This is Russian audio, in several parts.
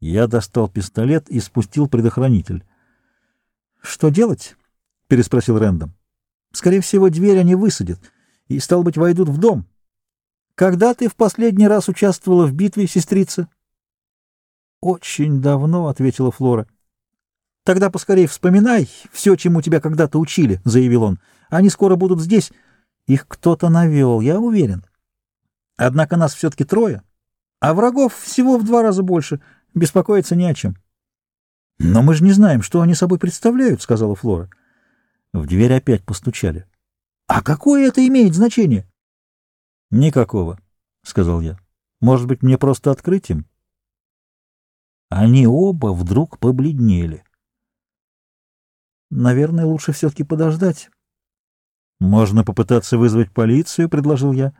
Я достал пистолет и спустил предохранитель. «Что делать?» — переспросил Рэндом. «Скорее всего, дверь они высадят и, стал быть, войдут в дом. Когда ты в последний раз участвовала в битве, сестрица?» «Очень давно», — ответила Флора. «Тогда поскорей вспоминай все, чему тебя когда-то учили», — заявил он. «Они скоро будут здесь. Их кто-то навел, я уверен. Однако нас все-таки трое, а врагов всего в два раза больше. Беспокоиться не о чем». «Но мы же не знаем, что они собой представляют», — сказала Флора. В дверь опять постучали. «А какое это имеет значение?» «Никакого», — сказал я. «Может быть, мне просто открыть им?» Они оба вдруг побледнели. «Наверное, лучше все-таки подождать». «Можно попытаться вызвать полицию», — предложил я.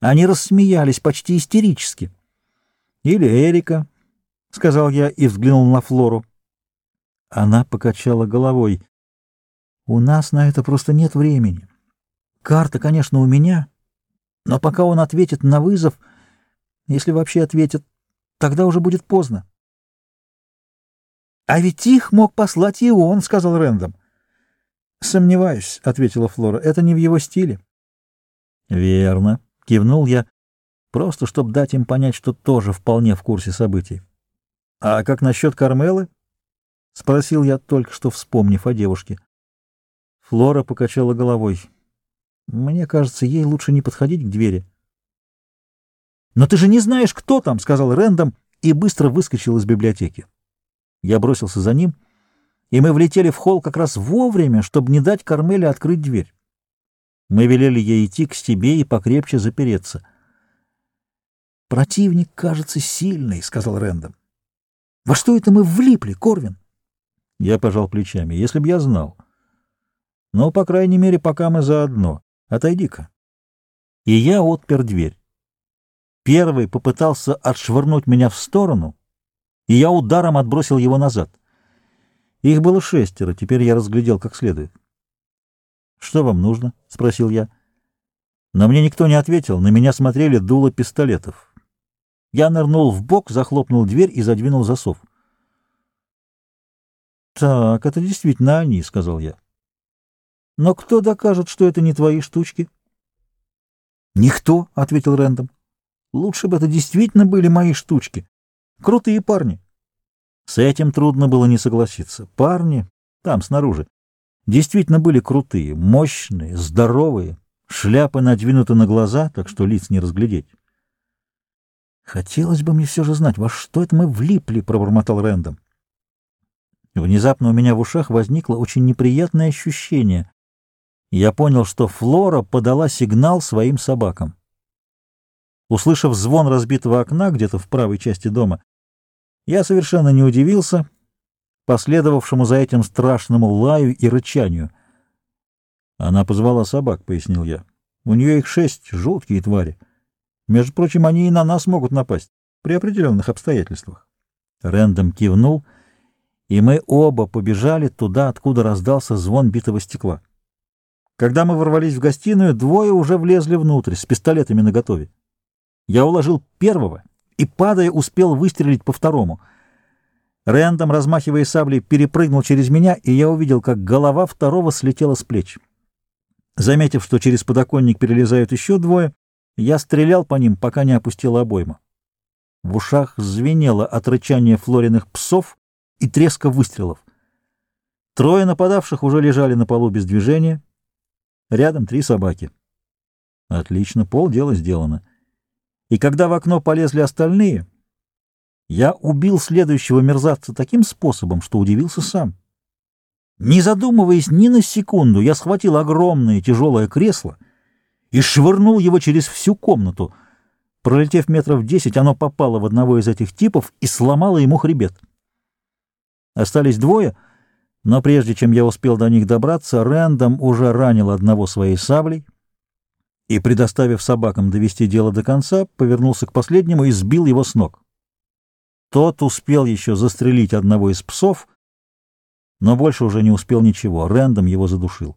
Они рассмеялись почти истерически. «Или Эрика», — сказал я и взглянул на Флору. Она покачала головой. «У нас на это просто нет времени. Карта, конечно, у меня, но пока он ответит на вызов, если вообще ответит, тогда уже будет поздно». «А ведь их мог послать и он», — сказал Рэндом. «Сомневаюсь», — ответила Флора, — «это не в его стиле». «Верно», — кивнул я, просто чтобы дать им понять, что тоже вполне в курсе событий. «А как насчет Кармелы?» — спросил я, только что вспомнив о девушке. Флора покачала головой. «Мне кажется, ей лучше не подходить к двери». «Но ты же не знаешь, кто там!» — сказал Рэндом и быстро выскочил из библиотеки. Я бросился за ним, и мы влетели в холл как раз вовремя, чтобы не дать Кармеле открыть дверь. Мы велели ей идти к себе и покрепче запереться. «Противник кажется сильный», — сказал Рэндом. «Во что это мы влипли, Корвин?» Я пожал плечами. «Если б я знал. Но, по крайней мере, пока мы заодно. Отойди-ка». И я отпер дверь. Первый попытался отшвырнуть меня в сторону — и я ударом отбросил его назад. Их было шестеро, теперь я разглядел как следует. «Что вам нужно?» — спросил я. Но мне никто не ответил, на меня смотрели дуло пистолетов. Я нырнул в бок, захлопнул дверь и задвинул засов. «Так, это действительно они», — сказал я. «Но кто докажет, что это не твои штучки?» «Никто», — ответил Рэндом. «Лучше бы это действительно были мои штучки. Крутые парни. С этим трудно было не согласиться. Парни, там, снаружи, действительно были крутые, мощные, здоровые, шляпы надвинуты на глаза, так что лиц не разглядеть. «Хотелось бы мне все же знать, во что это мы влипли», — пробормотал Рэндом. Внезапно у меня в ушах возникло очень неприятное ощущение. Я понял, что Флора подала сигнал своим собакам. Услышав звон разбитого окна где-то в правой части дома, я совершенно не удивился последовавшему за этим страшному лаю и рычанию. Она позвала собак, — пояснил я. У нее их шесть, жуткие твари. Между прочим, они и на нас могут напасть при определенных обстоятельствах. Рэндом кивнул, и мы оба побежали туда, откуда раздался звон битого стекла. Когда мы ворвались в гостиную, двое уже влезли внутрь с пистолетами наготове. Я уложил первого и, падая, успел выстрелить по второму. Рэндом, размахивая саблей, перепрыгнул через меня, и я увидел, как голова второго слетела с плеч. Заметив, что через подоконник перелезают еще двое, я стрелял по ним, пока не опустила обойма. В ушах звенело от рычания флориных псов и треска выстрелов. Трое нападавших уже лежали на полу без движения. Рядом три собаки. Отлично, полдела сделано и когда в окно полезли остальные, я убил следующего мерзавца таким способом, что удивился сам. Не задумываясь ни на секунду, я схватил огромное тяжелое кресло и швырнул его через всю комнату. Пролетев метров десять, оно попало в одного из этих типов и сломало ему хребет. Остались двое, но прежде чем я успел до них добраться, Рэндом уже ранил одного своей саблей, и, предоставив собакам довести дело до конца, повернулся к последнему и сбил его с ног. Тот успел еще застрелить одного из псов, но больше уже не успел ничего, Рэндом его задушил.